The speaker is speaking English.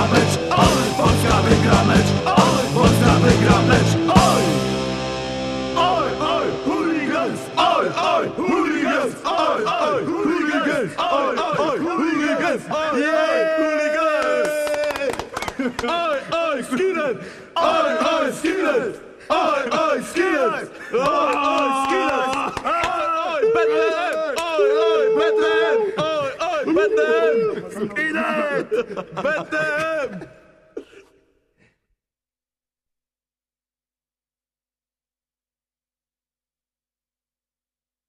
wygra mecz, oj! Polska wygra mecz, oj! Polska wygra mecz, oj! Oj, oj, hooligans! Oj, oj, hooligans! Oj, oj, hooligans! Oj, oj, hooligans! Jej, hooligans! Oj, oj, skinhead! Oj, oj, skinhead! Oj, oj, skinhead! Oj, oj, skinhead! بدهم بدهم